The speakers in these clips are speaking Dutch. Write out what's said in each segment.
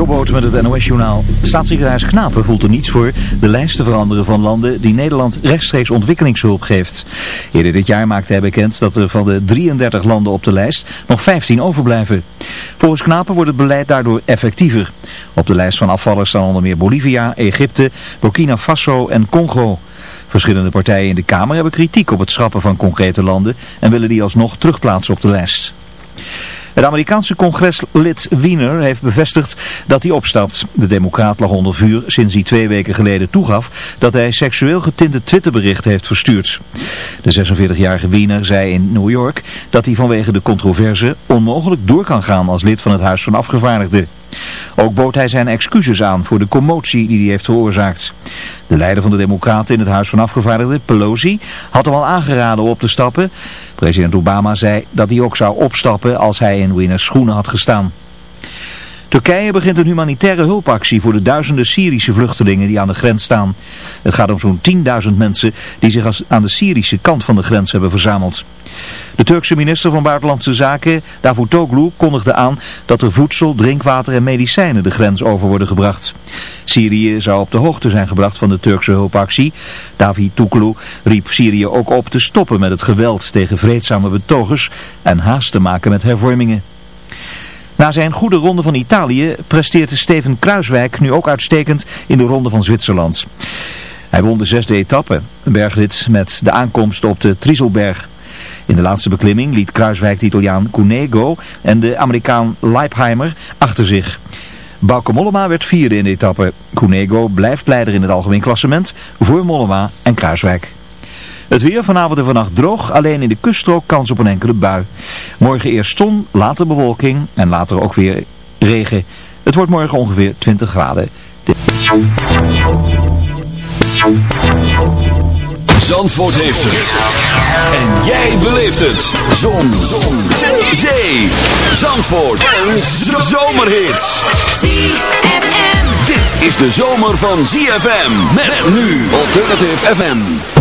Jobboot met het NOS-journaal. Staatssecretaris Knapen voelt er niets voor de lijst te veranderen van landen die Nederland rechtstreeks ontwikkelingshulp geeft. Eerder dit jaar maakte hij bekend dat er van de 33 landen op de lijst nog 15 overblijven. Volgens Knapen wordt het beleid daardoor effectiever. Op de lijst van afvallers staan onder meer Bolivia, Egypte, Burkina Faso en Congo. Verschillende partijen in de Kamer hebben kritiek op het schrappen van concrete landen en willen die alsnog terugplaatsen op de lijst. Het Amerikaanse congreslid Wiener heeft bevestigd dat hij opstapt. De democraat lag onder vuur sinds hij twee weken geleden toegaf dat hij seksueel getinte Twitterberichten heeft verstuurd. De 46-jarige Wiener zei in New York dat hij vanwege de controverse onmogelijk door kan gaan als lid van het Huis van Afgevaardigden. Ook bood hij zijn excuses aan voor de commotie die hij heeft veroorzaakt. De leider van de Democraten in het Huis van Afgevaardigden, Pelosi, had hem al aangeraden op te stappen. President Obama zei dat hij ook zou opstappen als hij in Winners schoenen had gestaan. Turkije begint een humanitaire hulpactie voor de duizenden Syrische vluchtelingen die aan de grens staan. Het gaat om zo'n 10.000 mensen die zich aan de Syrische kant van de grens hebben verzameld. De Turkse minister van Buitenlandse Zaken, Davutoglu, kondigde aan dat er voedsel, drinkwater en medicijnen de grens over worden gebracht. Syrië zou op de hoogte zijn gebracht van de Turkse hulpactie. Davutoglu riep Syrië ook op te stoppen met het geweld tegen vreedzame betogers en haast te maken met hervormingen. Na zijn goede ronde van Italië presteert Steven Kruiswijk nu ook uitstekend in de ronde van Zwitserland. Hij won de zesde etappe, een bergrit met de aankomst op de Trieselberg. In de laatste beklimming liet Kruiswijk de Italiaan Cunego en de Amerikaan Leipheimer achter zich. Bauke Mollema werd vierde in de etappe. Cunego blijft leider in het algemeen klassement voor Mollema en Kruiswijk. Het weer vanavond en vannacht droog, alleen in de kuststrook kans op een enkele bui. Morgen eerst zon, later bewolking en later ook weer regen. Het wordt morgen ongeveer 20 graden. Zandvoort heeft het. En jij beleeft het. Zon. Zon. Zee. Zandvoort. En zomerhits. ZFM. Dit is de zomer van ZFM. Met nu Alternative FM.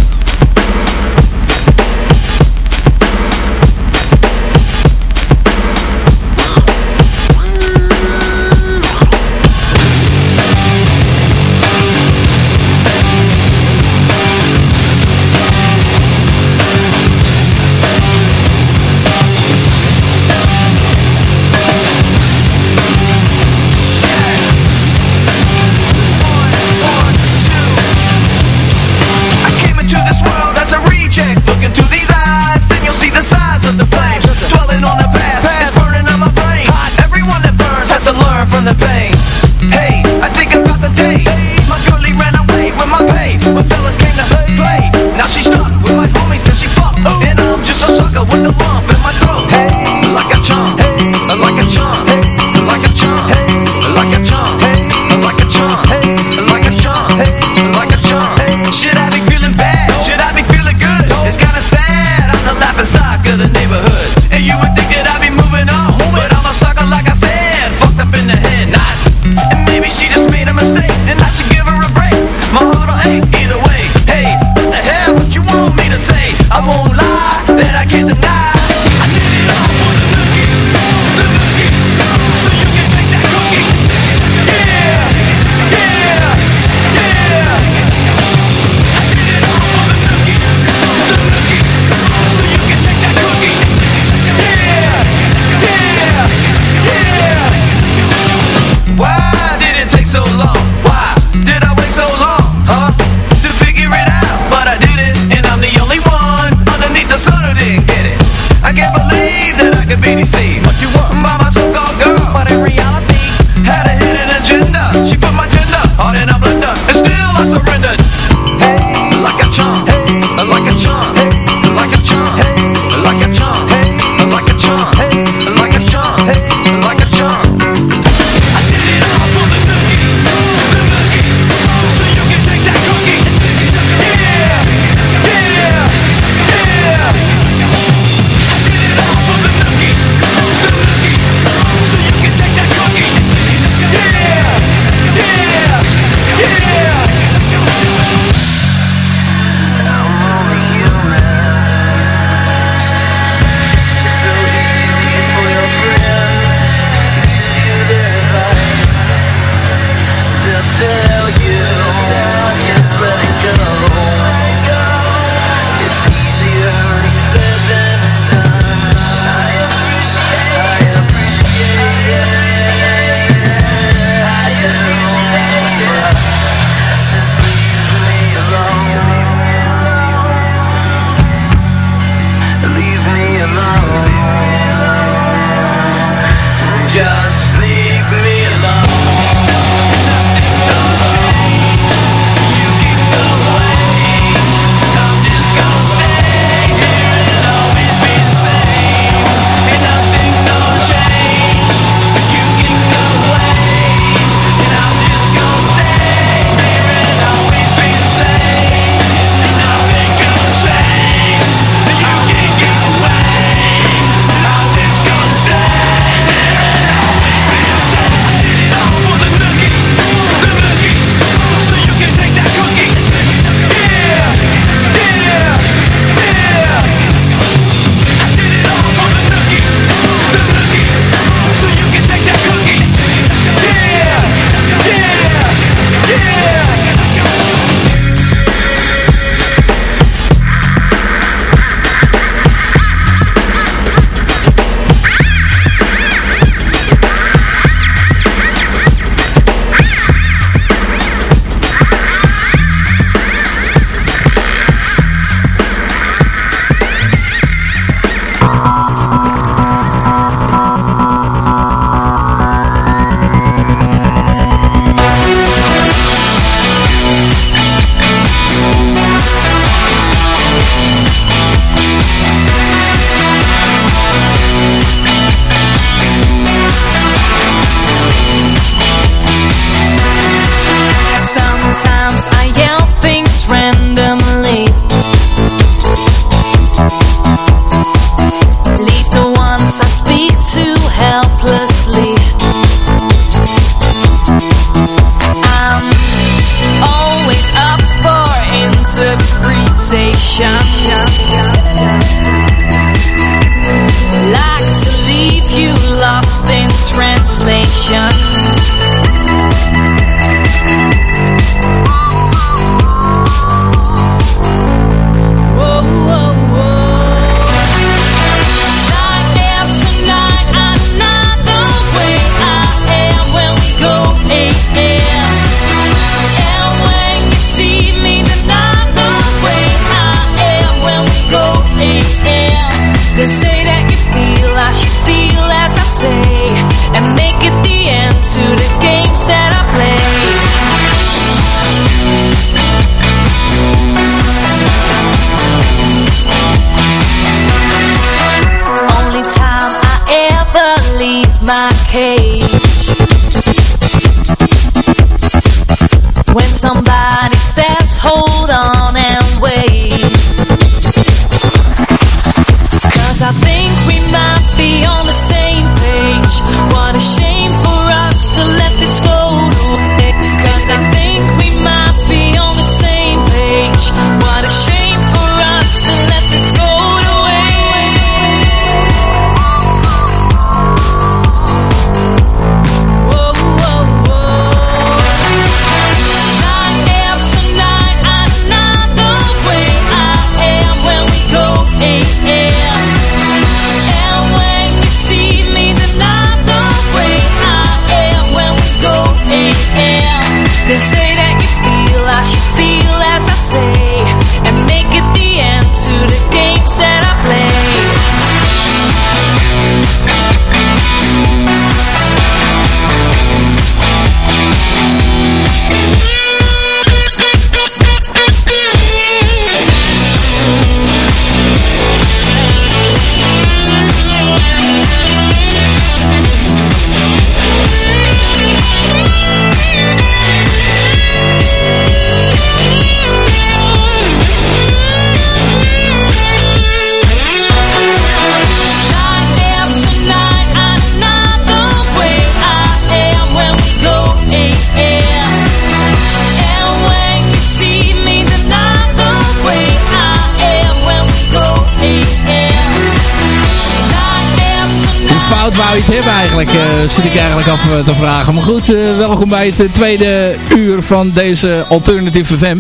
Uh, zit ik eigenlijk af eh, te vragen. Maar goed, uh, welkom bij het tweede uur van deze Alternative FM.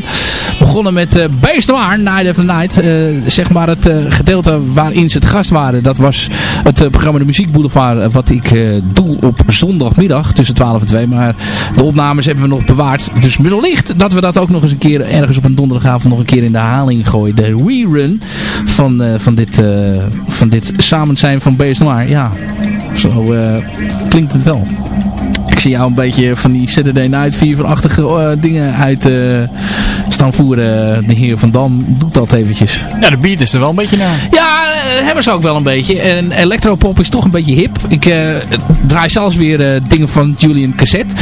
Begonnen met uh, Noir, Night After Night. zeg maar het gedeelte waarin ze het gast waren. Dat was het programma De Muziek Boulevard. wat ik doe op zondagmiddag tussen 12 en 2. Maar de opnames hebben we nog bewaard. Dus wellicht dat we dat ook nog eens een keer ergens op een donderdagavond nog een keer in de herhaling gooien. De rerun van, van, dit, van dit samen zijn van Beest Noir. Ja, zo uh, klinkt het wel. Ik zie jou een beetje van die Saturday Night Fever-achtige uh, dingen uit uh, staan voeren. De heer Van Dam doet dat eventjes. Ja, de beat is er wel een beetje naar. Ja, hebben ze ook wel een beetje. En electropop is toch een beetje hip. Ik draai zelfs weer dingen van Julian Cassette.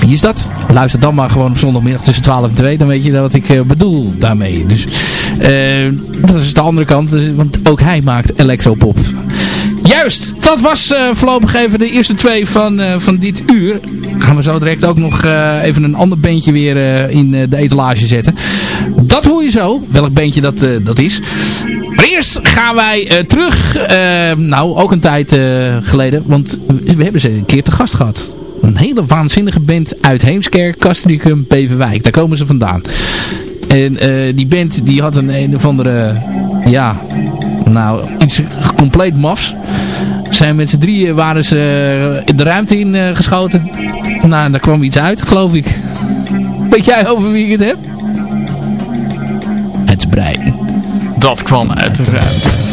Wie is dat? Luister dan maar gewoon op zondagmiddag tussen 12 en 2. Dan weet je wat ik bedoel daarmee. Dus dat is de andere kant. Dus, want ook hij maakt electropop. Juist, dat was uh, voorlopig even de eerste twee van, uh, van dit uur. Gaan we zo direct ook nog uh, even een ander beentje weer in de etalage zetten. Dat hoor je zo, welk beentje dat, dat is. Maar eerst gaan wij terug, nou ook een tijd geleden, want we hebben ze een keer te gast gehad. Een hele waanzinnige band uit Heemskerk, Castricum, Beverwijk. Daar komen ze vandaan. En die band die had een een of andere, ja, nou, iets compleet mafs. Zijn met z'n drieën waren ze eh, in de ruimte in uh, geschoten. Nou, daar kwam iets uit, geloof ik. Weet jij over wie ik het heb? Het brein. Dat kwam uit de ruimte.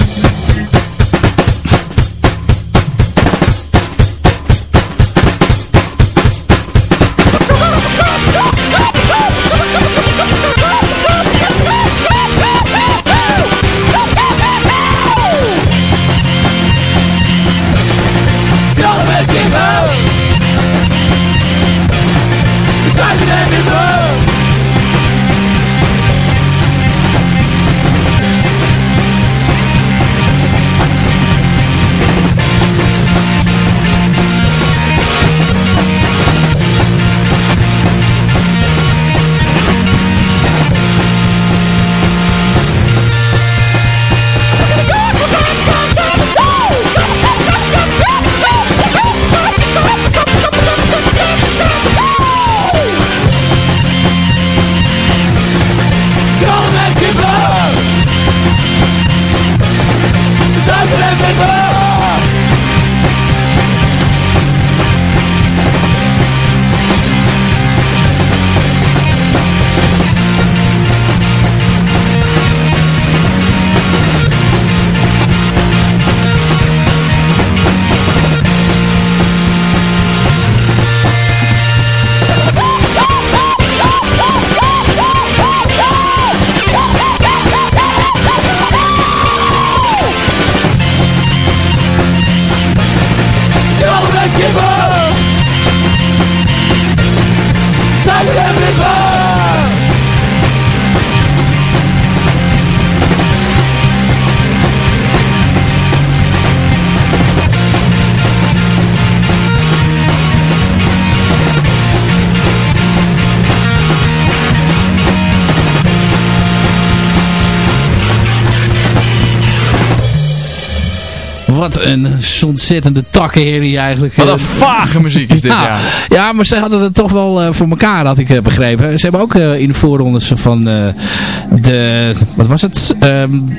Wat een ontzettende takkenherrie eigenlijk. Wat een vage muziek is dit, ja. Ja, maar ze hadden het toch wel voor elkaar, had ik begrepen. Ze hebben ook in de voorrondes van de... Wat was het? Um,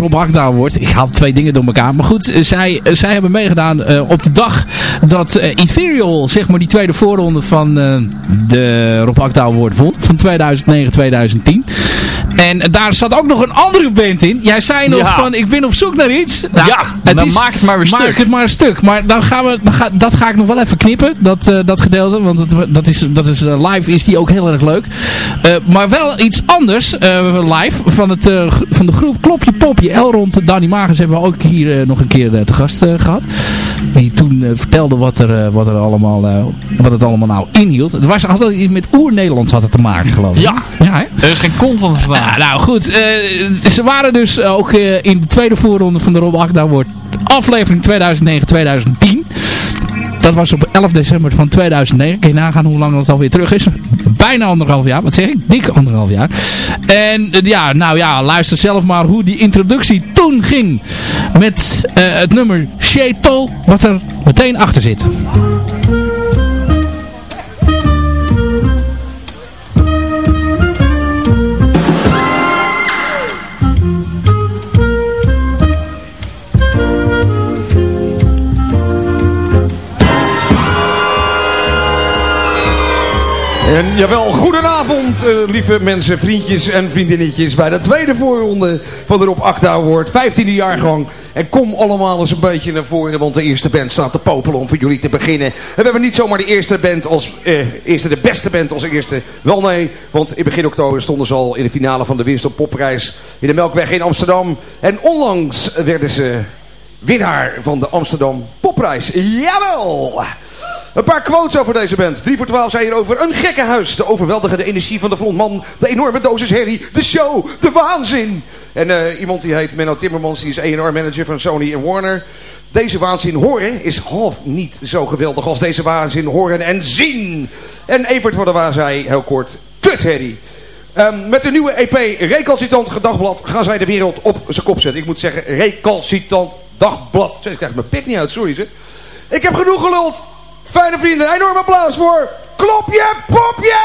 Rob wordt. Ik haal twee dingen door elkaar. Maar goed, zij, zij hebben meegedaan uh, op de dag dat uh, Ethereal, zeg maar die tweede voorronde van uh, de Rob Akda Award won. Van 2009-2010. En daar zat ook nog een andere band in. Jij zei nog van, ik ben op zoek naar iets. Nou, ja, het dan is, maak het maar een maak stuk. het maar een stuk. Maar dan gaan we, dan ga, dat ga ik nog wel even knippen, dat, uh, dat gedeelte. Want dat, dat is, dat is, uh, live is die ook heel erg leuk. Uh, maar wel iets anders live van, het, van de groep Klopje Popje. Elrond Danny Magens hebben we ook hier nog een keer te gast gehad. Die toen vertelde wat, er, wat, er allemaal, wat het allemaal nou inhield. Het was altijd met oer-Nederlands had het te maken geloof ik. Ja, ja er is geen kon van verstaan nou goed, ze waren dus ook in de tweede voorronde van de Rob Akda wordt aflevering 2009-2010. Dat was op 11 december van 2009. Kun je nagaan hoe lang dat alweer terug is. Bijna anderhalf jaar. Wat zeg ik? Dik anderhalf jaar. En uh, ja, nou ja, luister zelf maar hoe die introductie toen ging. Met het nummer Sheto. Wat er meteen achter zit. Lieve mensen, vriendjes en vriendinnetjes bij de tweede voorronde van de Rob Acta Award, 15e jaargang. En kom allemaal eens een beetje naar voren, want de eerste band staat te popelen om voor jullie te beginnen. En we hebben niet zomaar de eerste band als uh, eerste, de beste band als eerste. Wel nee, want in begin oktober stonden ze al in de finale van de Winston Popprijs in de Melkweg in Amsterdam. En onlangs werden ze winnaar van de Amsterdam Popprijs. Jawel! Een paar quotes over deze band. 3 voor 12 zei hier over een gekke huis. De overweldigende energie van de frontman. De enorme dosis herrie. De show. De waanzin. En uh, iemand die heet Menno Timmermans. Die is A&R manager van Sony en Warner. Deze waanzin horen is half niet zo geweldig als deze waanzin horen en zien. En Evert van der Waar zei heel kort. Kut herrie. Um, met de nieuwe EP Recalcitant Dagblad gaan zij de wereld op zijn kop zetten. Ik moet zeggen Recalcitant Dagblad. Ik krijg mijn pik niet uit, sorry ze. Ik heb genoeg geluld. Fijne vrienden, enorm applaus voor Klopje Popje!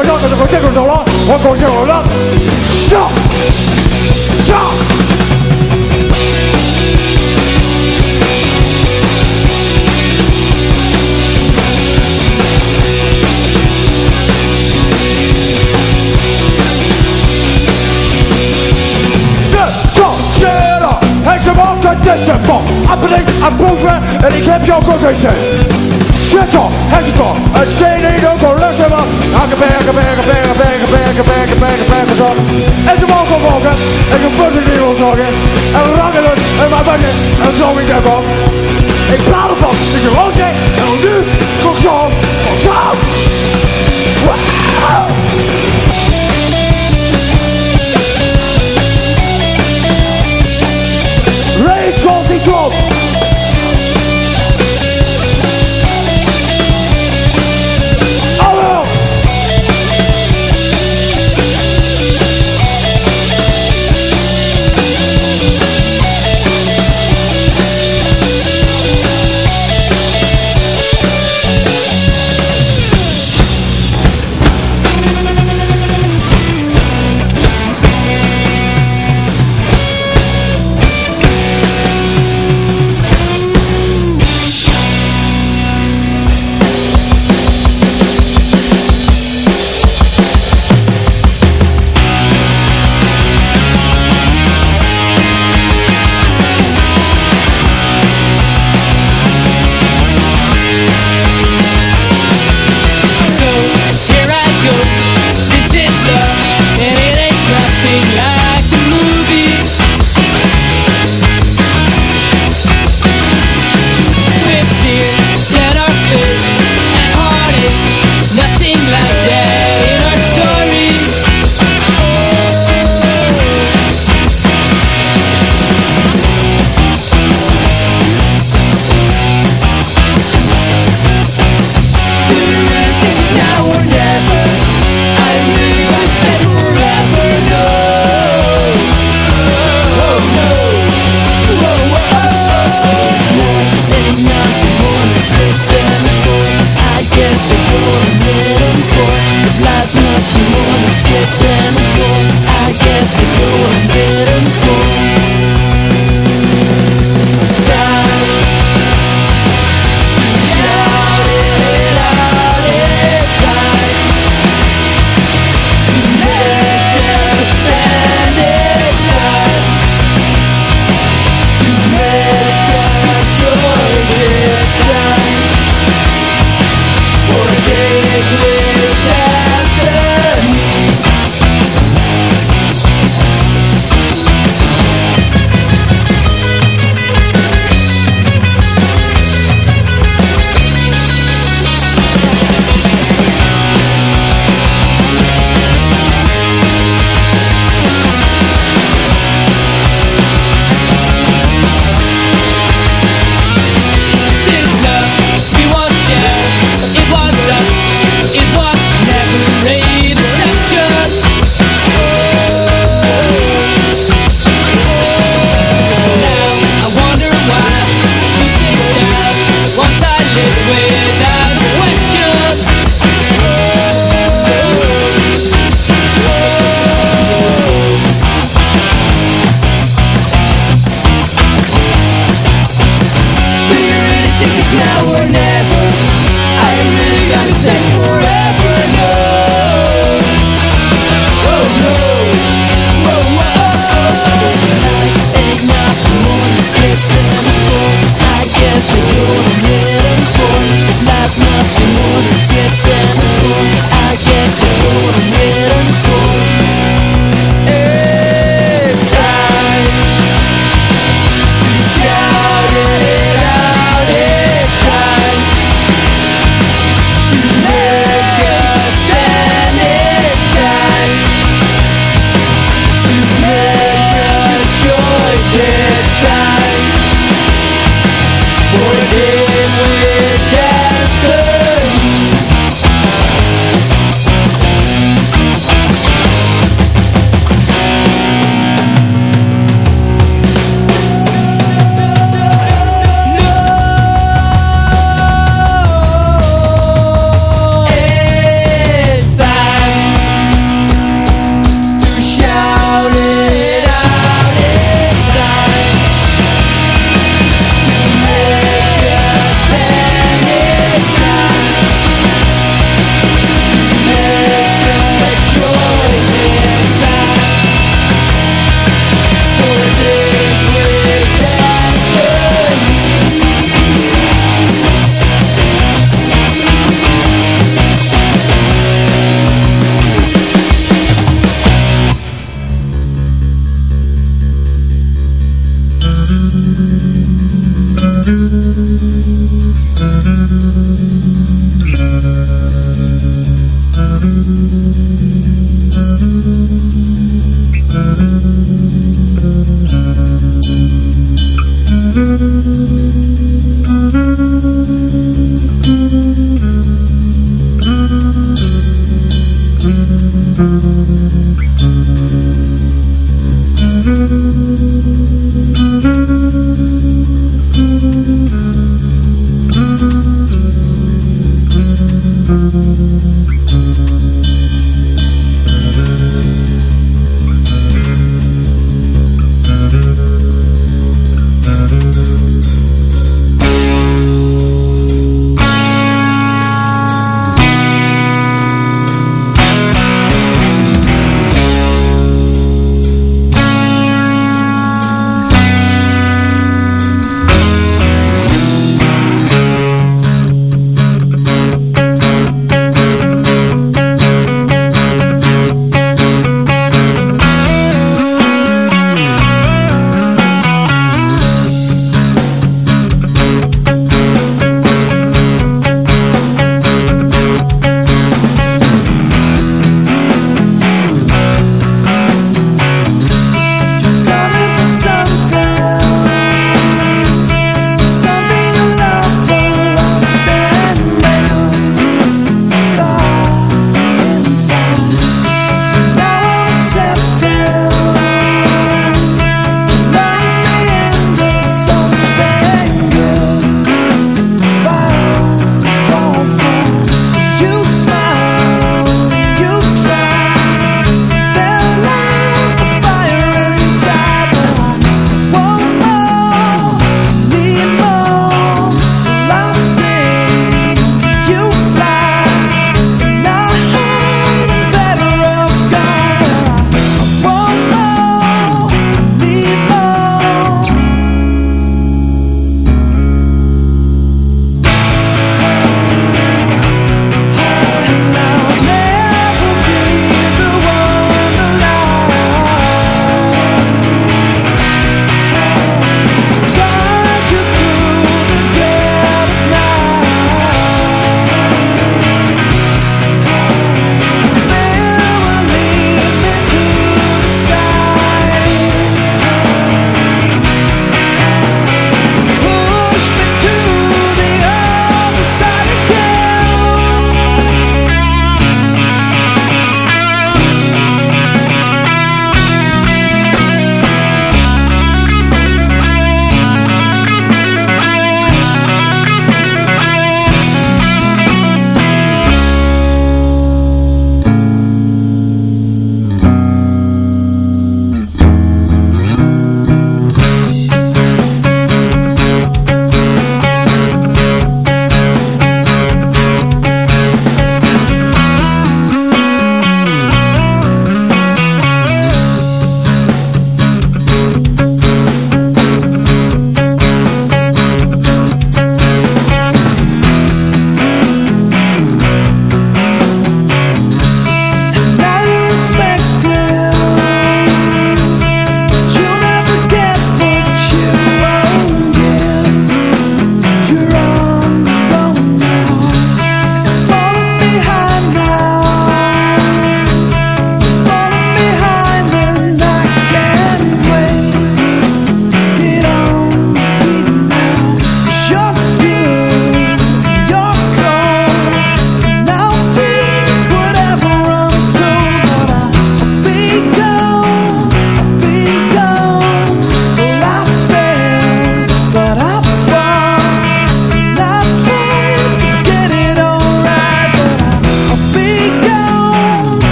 快让开，快接住手了，我高兴了，上上。I believe I'm proven, and you can't be a good Shit, I'm a shady little helemaal aangebergen, bergen, bergen, bergen, bergen, bergen, bergen, bergen, zorgen. En ze mogen roken, en je moet het niet zorgen. En rangen dus, en maar bukken, en zo ik heb op. Ik praat ervan, dus je roze, en nu, kom zo, kok zo. Rave Control!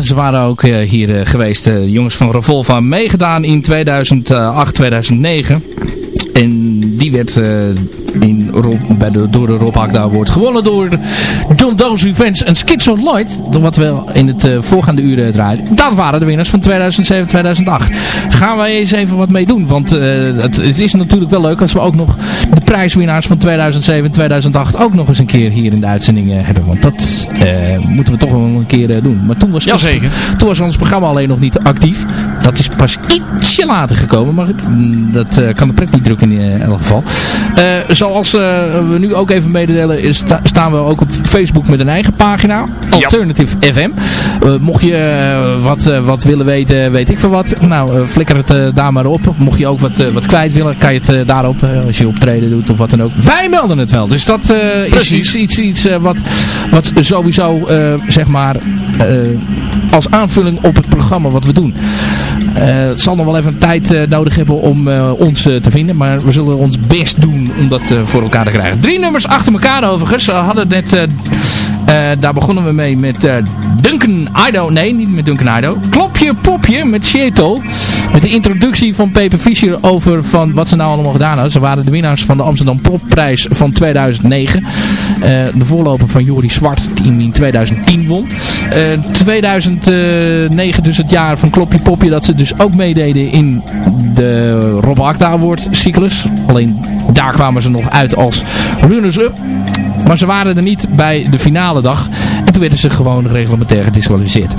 Ze waren ook uh, hier uh, geweest. Uh, jongens van Revolva meegedaan in 2008, 2009. En die werd in Rob, bij de, door de Rob wordt gewonnen door John Doe's Revenge en Schizo Lloyd. Wat we in het uh, voorgaande uren draaien. Dat waren de winnaars van 2007-2008. Gaan wij eens even wat mee doen. Want uh, het, het, is natuurlijk wel leuk als we ook nog de prijswinnaars van 2007-2008 ook nog eens een keer hier in de uitzending uh, hebben. Want dat moeten we toch wel een keer doen. Maar toen was, ons, toen was ons programma alleen nog niet actief. Dat is pas ietsje later gekomen. Maar mm, dat kan de pret niet drukken in elk geval zoals uh, we nu ook even mededelen, is, staan we ook op Facebook met een eigen pagina. Alternative FM. Uh, mocht je uh, wat, wat willen weten, weet ik van wat. Nou, flikker het daar maar op. Mocht je ook wat, wat kwijt willen, kan je het daarop, als je optreden doet of wat dan ook. Wij melden het wel. Dus dat is iets, iets, iets wat, wat sowieso, zeg maar, als aanvulling op het programma wat we doen. Het zal nog wel even tijd nodig hebben om ons te vinden. Maar we zullen ons best doen om dat voor elkaar te krijgen. Drie nummers achter elkaar overigens. We hadden net... Daar begonnen we mee met Duncan Ido. Nee, niet met Duncan Ido. Klopje Popje met Cheto. Met de introductie van Pepe Fischer over van wat ze nou allemaal gedaan hadden. Ze waren de winnaars van de Amsterdam Popprijs van 2009. Uh, de voorloper van Jori Zwart die in 2010 won. 2009 dus het jaar van Klopje Popje dat ze dus ook meededen in de Rob Akda Award cyclus. Alleen daar kwamen ze nog uit als runners-up. Maar ze waren er niet bij de finale dag. En toen werden ze gewoon reglementair gedisqualificeerd.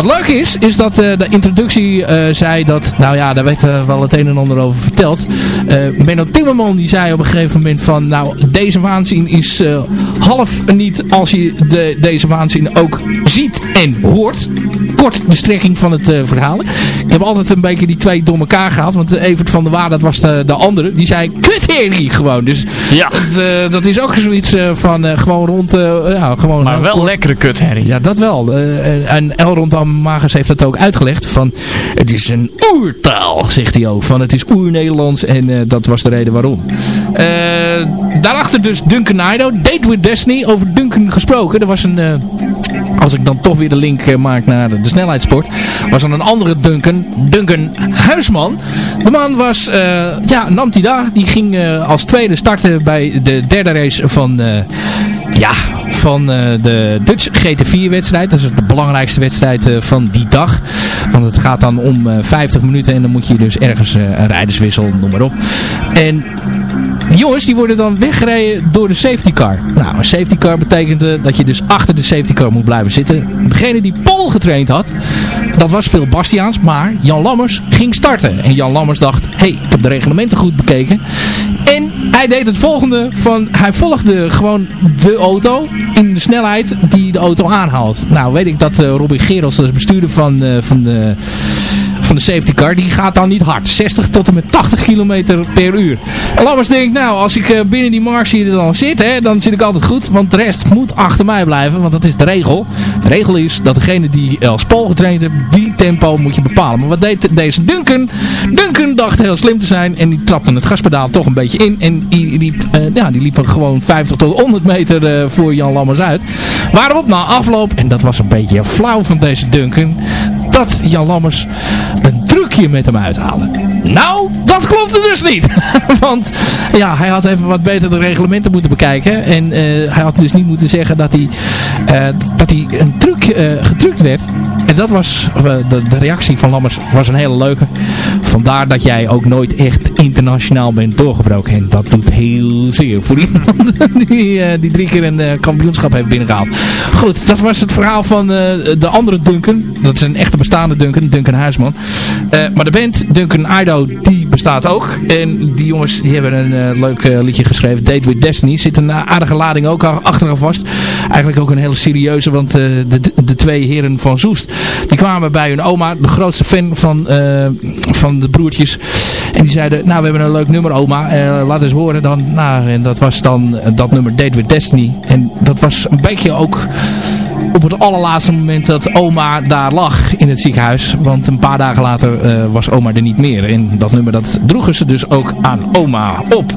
Wat leuk is, is dat uh, de introductie uh, zei dat, nou ja, daar werd uh, wel het een en ander over verteld. Menno Timmerman die zei op een gegeven moment van, nou deze waanzin is half niet als je de, deze waanzin ook ziet en hoort. Kort de strekking van het verhaal. Ik heb altijd een beetje die twee door elkaar gehad, want Evert van der Waar, dat was de, de andere, die zei kutherrie gewoon. Dus ja. dat, dat is ook zoiets van gewoon rond, ja, gewoon... Maar wel kort. lekkere kutherrie. Ja, dat wel. en El rond Magers heeft dat ook uitgelegd. Van, het is een oertaal, zegt hij ook. Van, het is oer-Nederlands en dat was de reden waarom. Daarachter dus Duncan Ido. Date with Destiny. Over Duncan gesproken. Er was een... Uh, als ik dan toch weer de link maak naar de, snelheidssport. Was er een andere Duncan. Duncan Huisman. De man was... ja, Namtida. Die ging als tweede starten bij de derde race van... ja, van uh, de Dutch GT4 wedstrijd. Dat is de belangrijkste wedstrijd uh, van die dag. Want het gaat dan om uh, 50 minuten en dan moet je dus ergens een rijderswissel, noem maar op. En jongens die worden dan weggereden door de safety car. Nou, een safety car betekent dat je dus achter de safety car moet blijven zitten. Degene die Paul getraind had, dat was Phil Bastiaans. Maar Jan Lammers ging starten. En Jan Lammers dacht, hé, hey, ik heb de reglementen goed bekeken. En hij deed het volgende van, hij volgde gewoon de auto in de snelheid die de auto aanhaalt. Nou weet ik dat Robin Gerels, dat is bestuurder van, uh, van de van de safety car, die gaat dan niet hard. 60 tot en met 80 km per uur. En Lammers denkt, nou, als ik uh, binnen die marge hier dan zit, hè, dan zit ik altijd goed. Want de rest moet achter mij blijven, want dat is de regel. De regel is dat degene die als Paul getraind heeft, die tempo moet je bepalen. Maar wat deed deze Duncan? Duncan dacht heel slim te zijn en die trapte het gaspedaal toch een beetje in. En die, die, uh, ja, die liep gewoon 50 tot 100 meter uh, voor Jan Lammers uit. Waarop na afloop, en dat was een beetje flauw van deze Duncan, dat Jan Lammers een trucje met hem uithalen. Nou, dat klopte dus niet. Want ja, hij had even wat beter de reglementen moeten bekijken. En uh, hij had dus niet moeten zeggen dat hij, uh, dat hij een truc uh, getrukt werd. En dat was, de, de, reactie van Lammers was een hele leuke. Vandaar dat jij ook nooit echt internationaal bent doorgebroken. En dat doet heel zeer voor iemand die, die drie keer een kampioenschap heeft binnengehaald. Goed, dat was het verhaal van de andere Duncan. Dat is een echte bestaande Duncan, Duncan Huisman. Uh, maar de band Duncan Ido, die bestaat ook. En die jongens die hebben een uh, leuk uh, liedje geschreven. Date with Destiny. Zit een aardige lading ook achteraan vast. Eigenlijk ook een hele serieuze. Want de, de twee heren van Zoest. Die kwamen bij hun oma. De grootste fan van, van de broertjes. En die zeiden. Nou we hebben een leuk nummer oma. laat eens horen dan. Nou en dat was dan dat nummer Date with Destiny. En dat was een beetje ook op het allerlaatste moment dat oma daar lag in het ziekenhuis. Want een paar dagen later uh, was oma er niet meer. En dat nummer dat droegen ze dus ook aan oma op.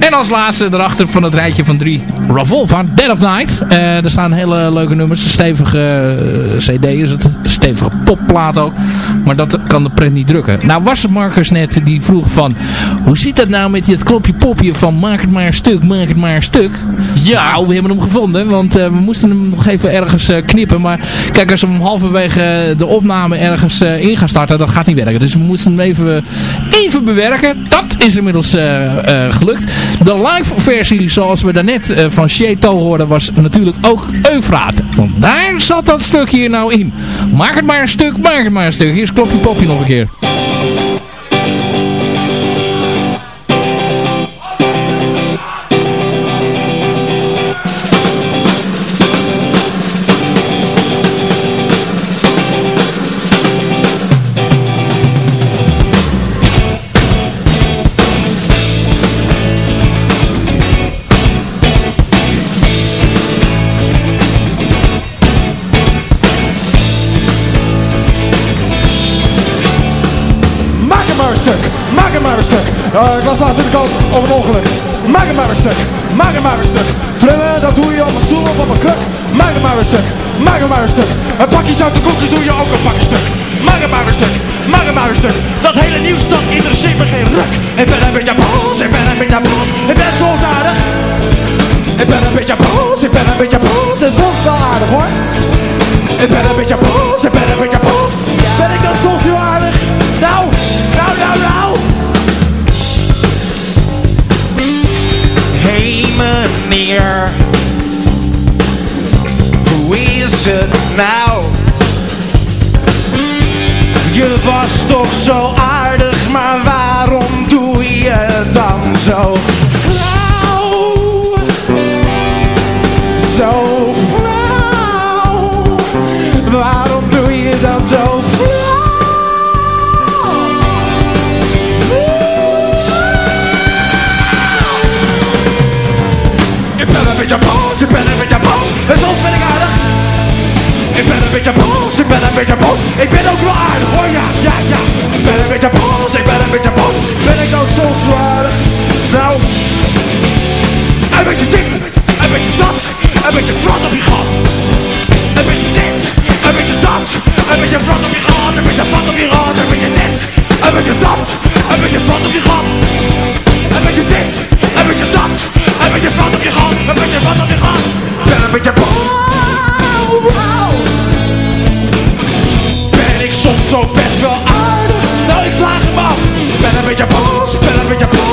En als laatste erachter van het rijtje van drie Revolver, Dead of Night. Uh, er staan hele leuke nummers. Een stevige uh, cd is het. Stevige popplaat ook. Maar dat kan de print niet drukken. Nou was het Marcus net die vroeg van... Hoe zit dat nou met dit klopje popje van maak het maar een stuk, maak het maar een stuk. Ja, nou, we hebben hem gevonden. Want uh, we moesten hem nog even ergens knippen. Maar kijk, als we hem halverwege de opname ergens in gaan starten, dat gaat niet werken. Dus we moesten hem even, even bewerken. Dat is inmiddels gelukt. De live versie zoals we daarnet van Cheto hoorden was natuurlijk ook Eufraat. Want daar zat dat stukje nou in. Maak het maar een stuk, maak het maar een stuk. Hier is Klopje Popje nog een keer. Over een ongeluk. Maak het maar een stuk. Maak het maar een stuk. Trimmen, dat doe je op een stoel of op een kruk. Maak het maar een stuk. Maak het maar een stuk. Een pakje zoute koekjes doe je ook een pakje stuk. Maak het maar een stuk. Maak het maar een stuk. Dat hele nieuws dat interesseert me geen ruk. Ik ben een beetje boos. Ik ben een beetje boos. Ik ben soms aardig. Ik ben een beetje boos. Ik ben een beetje boos. En soms wel aardig hoor. Ik ben een beetje boos. Ik ben een nou? Je was toch zo aardig, maar waarom doe je dan zo een beetje boos, ik ben een beetje boos. Ik ben ook aardig hoor, ja, ja, ja. Ik ben een beetje boos, ik ben een beetje boos. Ben ik soms zo aardig? Nou, een beetje dit, een beetje dat, een beetje front op je gat. Een beetje dit, een beetje dat, een beetje front op je gat, een beetje frat op je gat, een beetje dit, een beetje dat, een beetje front op je gat. Een beetje dit, een beetje dat, een beetje frat op je gat, een beetje frat op je gat. Ben een beetje Ben boos, ben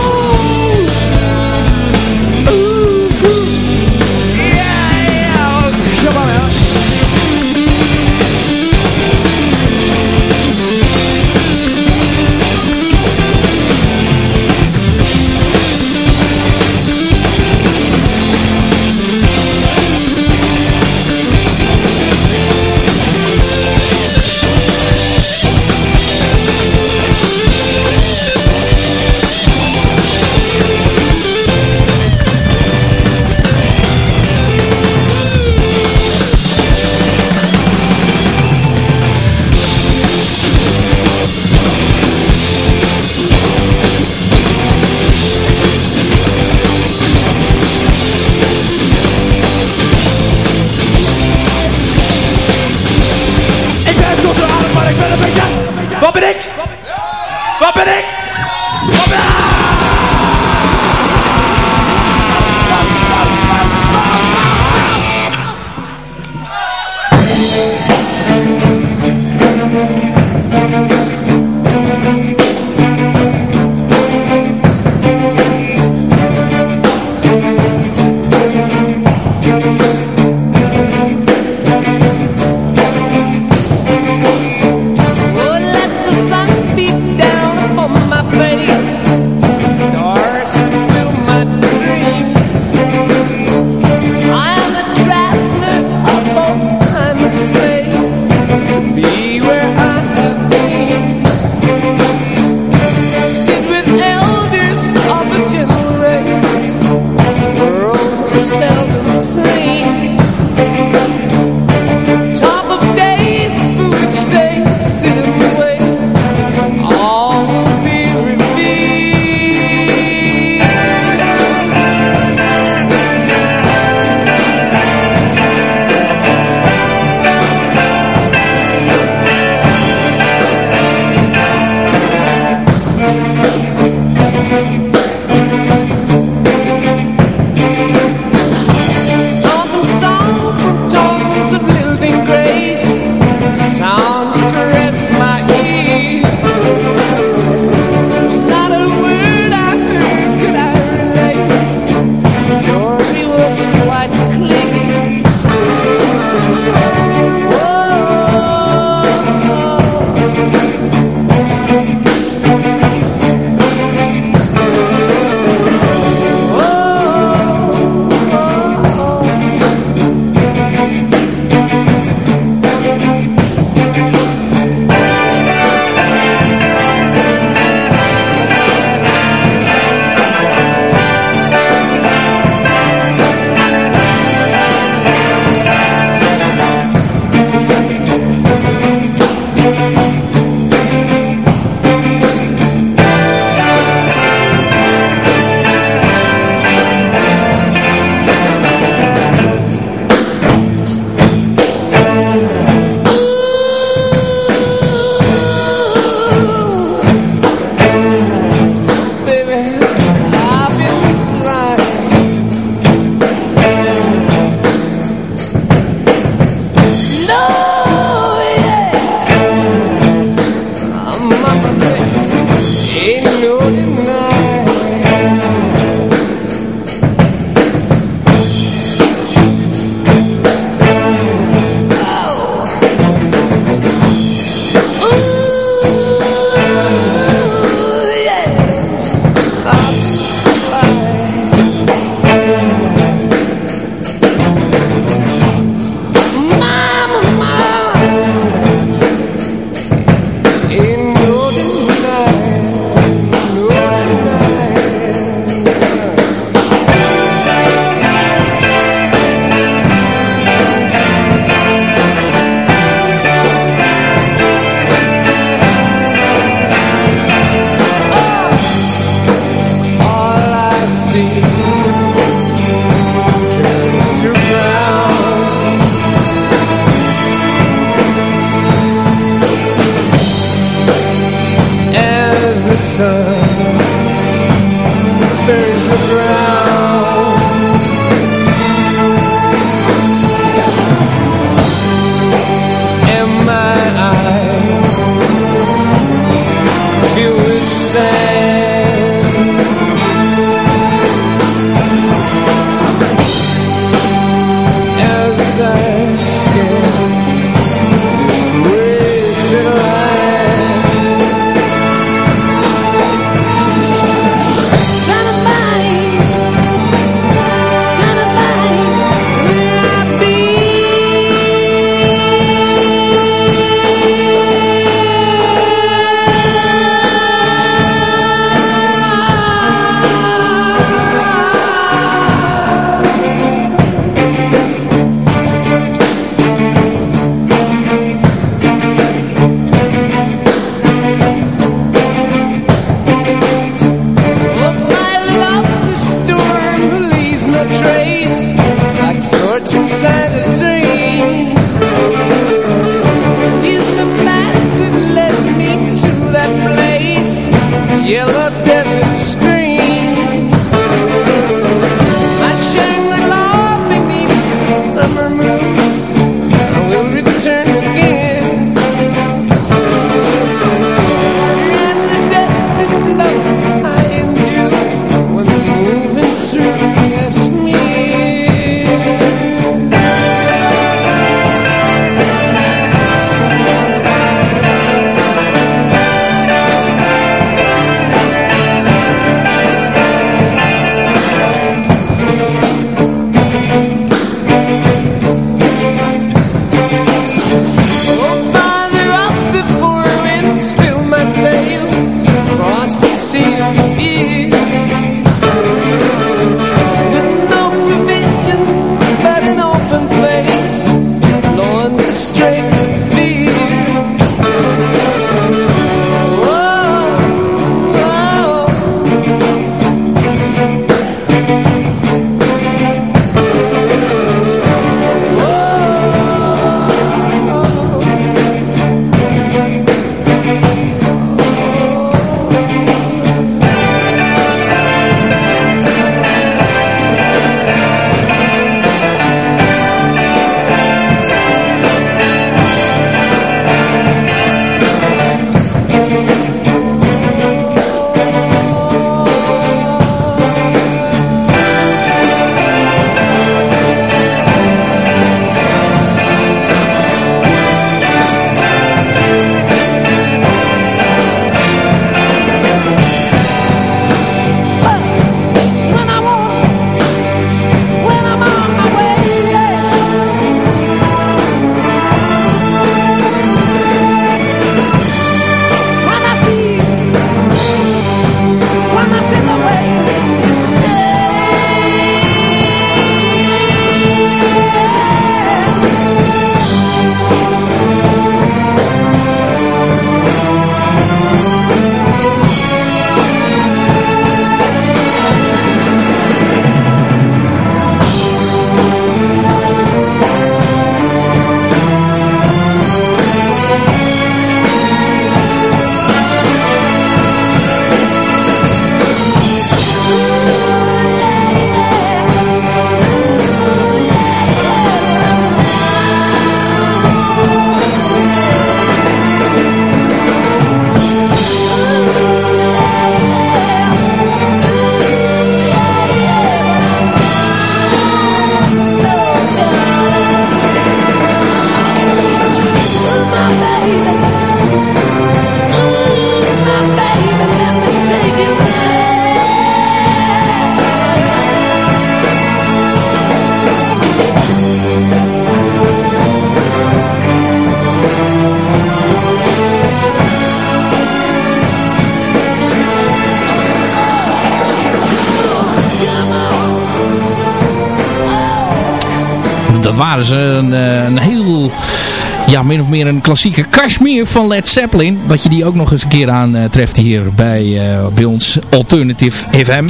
min of meer een klassieke Kashmir van Led Zeppelin. Dat je die ook nog eens een keer aantreft hier bij, bij ons Alternative FM.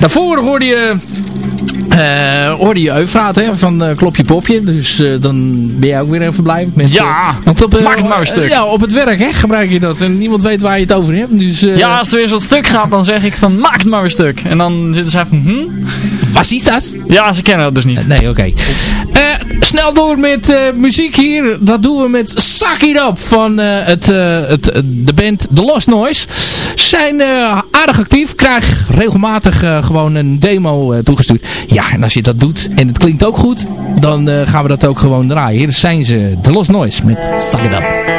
Daarvoor hoorde je uh, hoorde je Eufraat hè, van uh, Klopje Popje. Dus uh, dan ben jij ook weer even blij. Met, ja, want op, maak het maar een stuk. ja, op het werk hè, gebruik je dat. En niemand weet waar je het over hebt. Dus, ja, als er weer zo'n stuk gaat, dan zeg ik van maak het maar een stuk. En dan zitten ze even, hm? Wat is dat? Ja, ze kennen dat dus niet. nee, oké. Okay. snel door met muziek hier. Dat doen we met Suck It Up van het, het, de band The Lost Noise. Ze zijn aardig actief. Krijg regelmatig gewoon een demo toegestuurd. Ja, en als je dat doet en het klinkt ook goed, dan uh, gaan we dat ook gewoon draaien. Hier zijn ze, The Lost Noise met Suck It Up.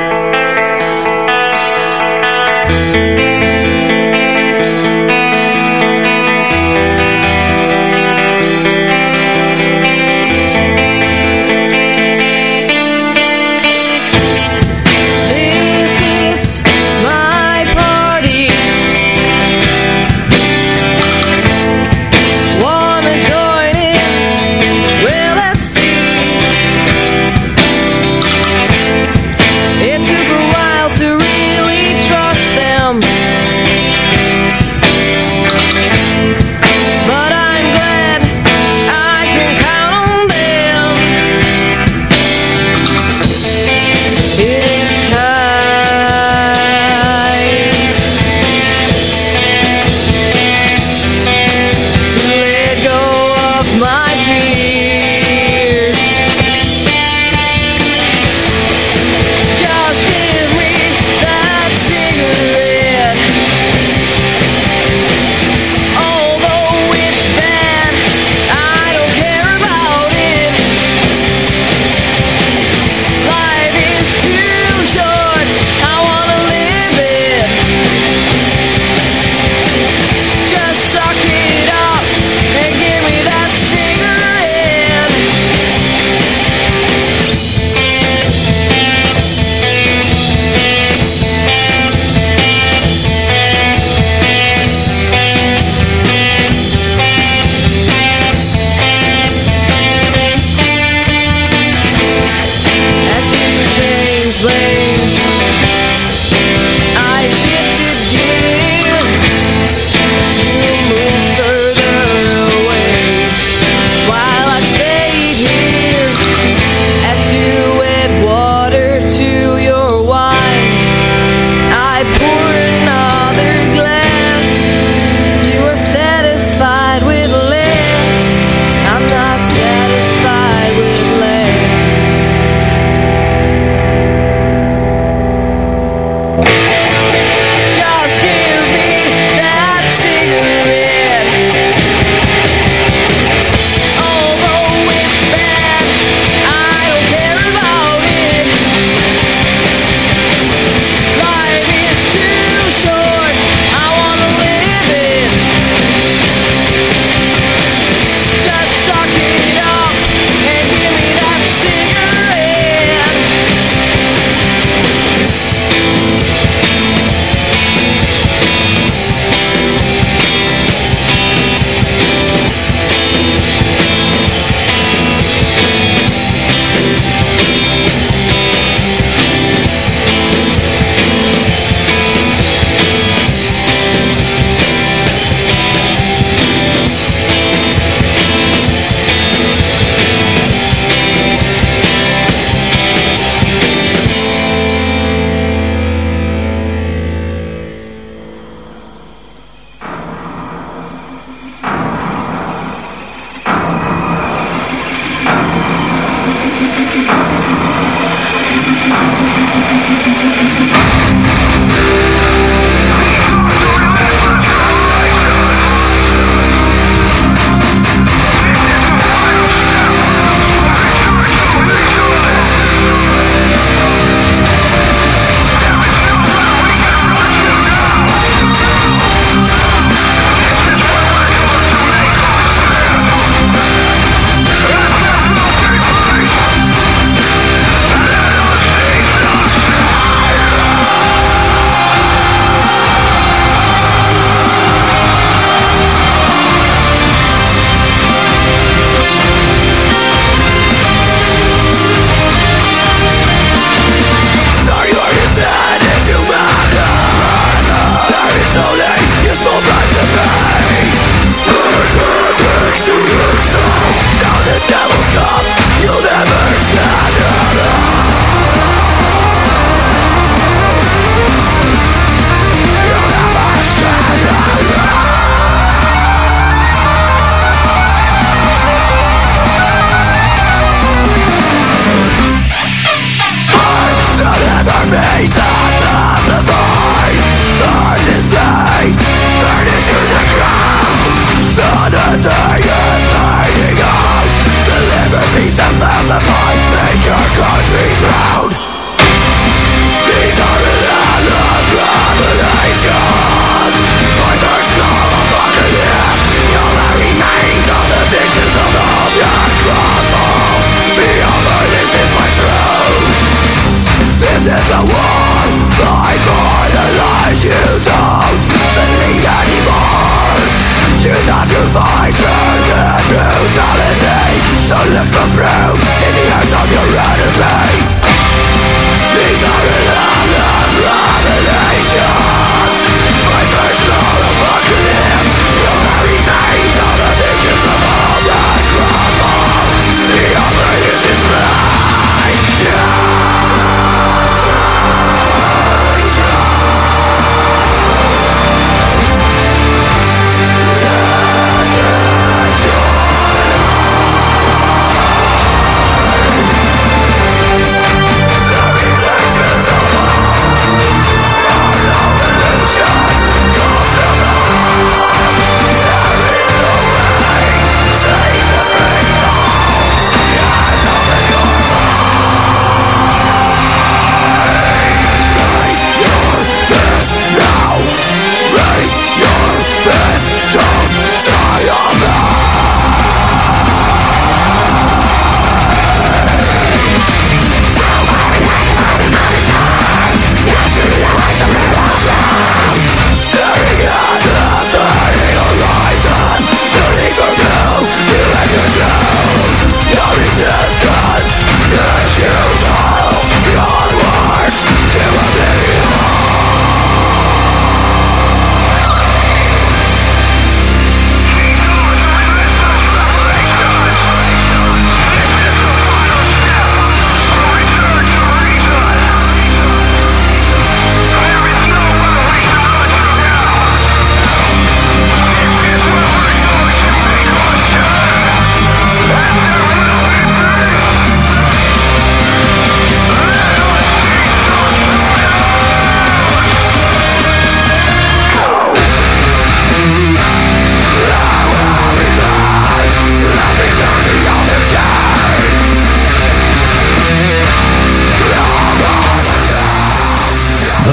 my dragon brutality So live and broke in the eyes of your enemy.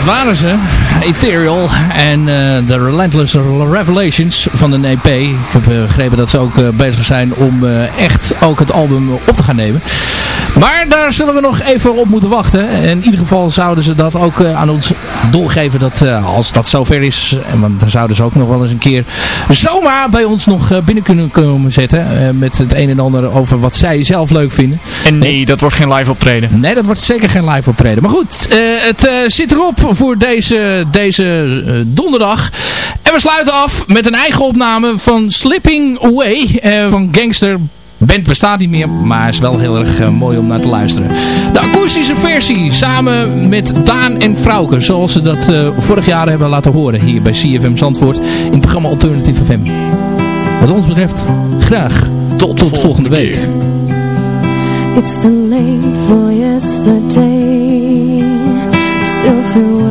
Dat waren ze. Ethereal en uh, The Relentless Revelations van de EP. Ik heb uh, begrepen dat ze ook uh, bezig zijn om echt ook het album op te gaan nemen. Maar daar zullen we nog even op moeten wachten. In ieder geval zouden ze dat ook aan ons doorgeven dat als dat zover is. Want dan zouden ze ook nog wel eens een keer zomaar bij ons nog binnen kunnen komen zetten. met het een en ander over wat zij zelf leuk vinden. En nee, dat wordt geen live optreden. Nee, dat wordt zeker geen live optreden. Maar goed, het zit erop voor deze, deze donderdag. En we sluiten af met een eigen opname van Slipping Away van Gangster band bestaat niet meer, maar is wel heel erg uh, mooi om naar te luisteren. De akoestische versie samen met Daan en Frauke, zoals ze dat vorig jaar hebben laten horen hier bij CFM Zandvoort in het programma Alternative FM. Wat ons betreft, graag tot, tot volgende week. It's late for yesterday Still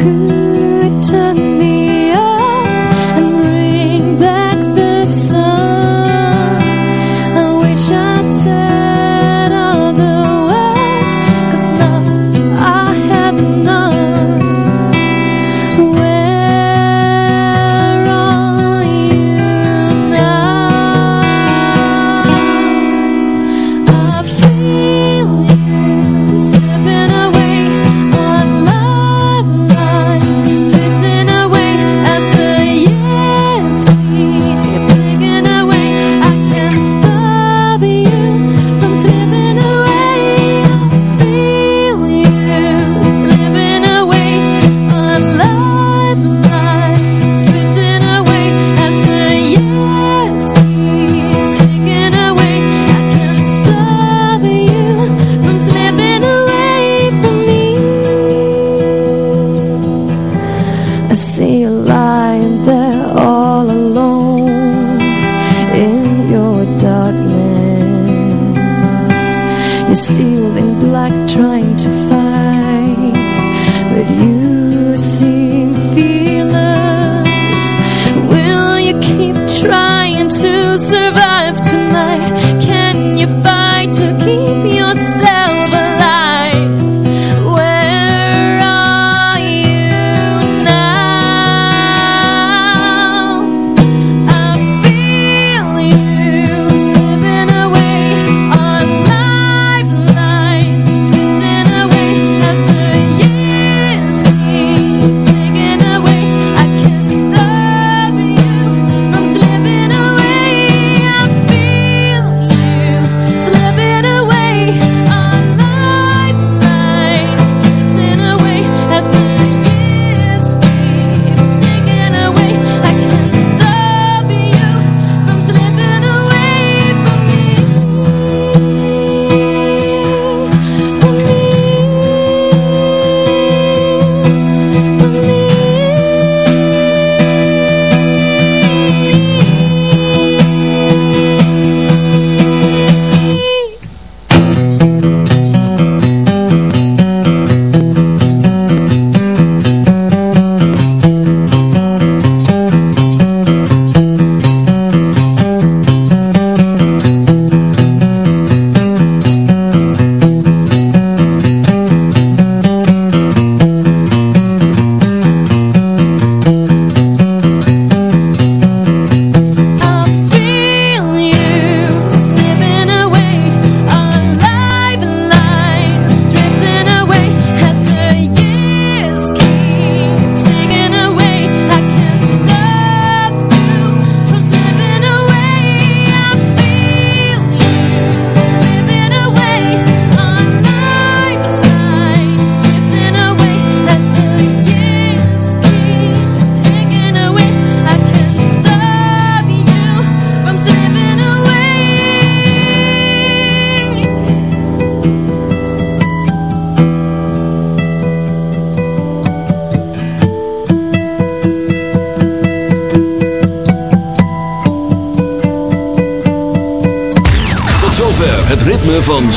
could